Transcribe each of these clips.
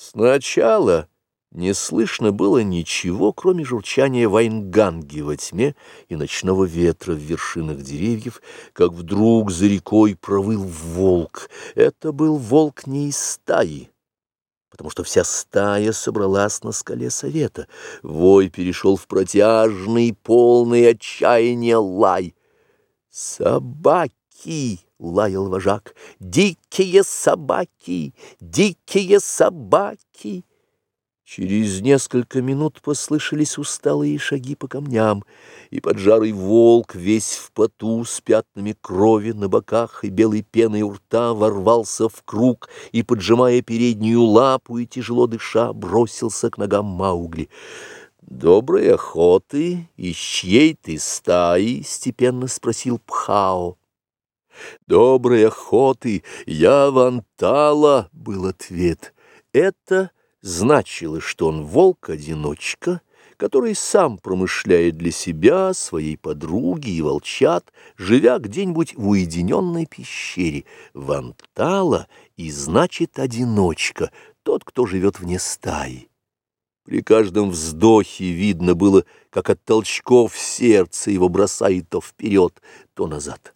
Сначала не слышно было ничего, кроме журчания вайнганги во тьме и ночного ветра в вершинах деревьев, как вдруг за рекой провыл волк. Это был волк не из стаи, потому что вся стая собралась на скале совета. Вой перешел в протяжный, полный отчаяния лай. «Собаки!» — лаял вожак. «Дикие собаки! Дикие собаки!» Через несколько минут послышались усталые шаги по камням, и поджарый волк, весь в поту, с пятнами крови на боках и белой пеной у рта, ворвался в круг и, поджимая переднюю лапу и тяжело дыша, бросился к ногам Маугли. «Доброй охоты! Из чьей ты стаи?» — степенно спросил Пхао. «Доброй охоты! Я Вантала!» — был ответ. Это значило, что он волк-одиночка, который сам промышляет для себя, своей подруги и волчат, живя где-нибудь в уединенной пещере. Вантала и значит одиночка, тот, кто живет вне стаи. При каждом вздохе видно было, как от толчков сердце его бросает то вперед, то назад.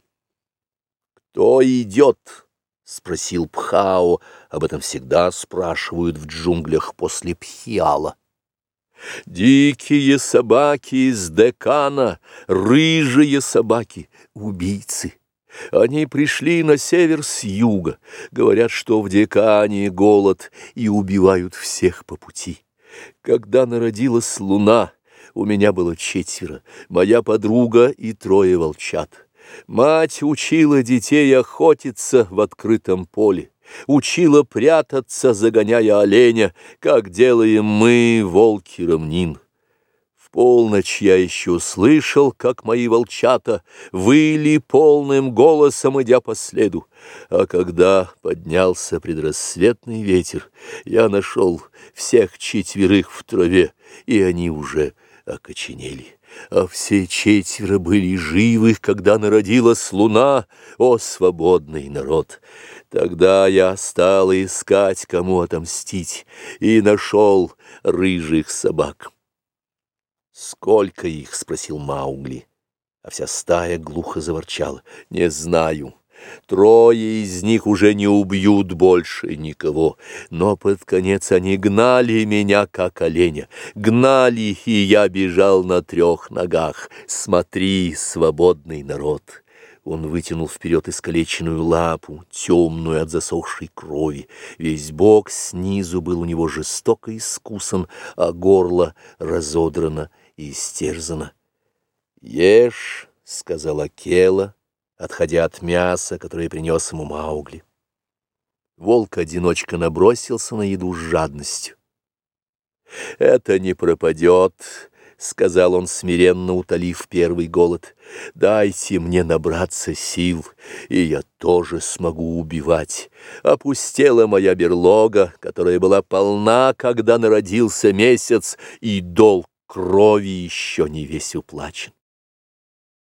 «Кто идет?» — спросил Пхао. Об этом всегда спрашивают в джунглях после Пхиала. «Дикие собаки из Декана, рыжие собаки, убийцы». Они пришли на север с юга, говорят, что в Декане голод, и убивают всех по пути. Когда народилась луна, у меня было четверо, моя подруга и трое волчат. Мать учила детей охотиться в открытом поле, учила прятаться, загоняя оленя, как делаем мы, волки равнин. В полночь я еще слышал, как мои волчата выли полным голосом, идя по следу. А когда поднялся предрассветный ветер, я нашел всех четверых в траве, и они уже окоченели а все четверо были живы, когда народилась луна, о свободный народ. Тогда я стал искать, кому отомстить, и нашел рыжих собак. «Сколько их?» — спросил Маугли, а вся стая глухо заворчала. «Не знаю». Трое из них уже не убьют больше никого, но под конец они гнали меня, как оленя, гнали, и я бежал на трех ногах. Смотри, свободный народ!» Он вытянул вперед искалеченную лапу, темную от засохшей крови. Весь бок снизу был у него жестоко искусан, а горло разодрано и истерзано. «Ешь», — сказала Кела, — отходя от мяса, которое принес ему Маугли. Волк-одиночка набросился на еду с жадностью. «Это не пропадет», — сказал он, смиренно утолив первый голод. «Дайте мне набраться сил, и я тоже смогу убивать. Опустела моя берлога, которая была полна, когда народился месяц, и долг крови еще не весь уплачен».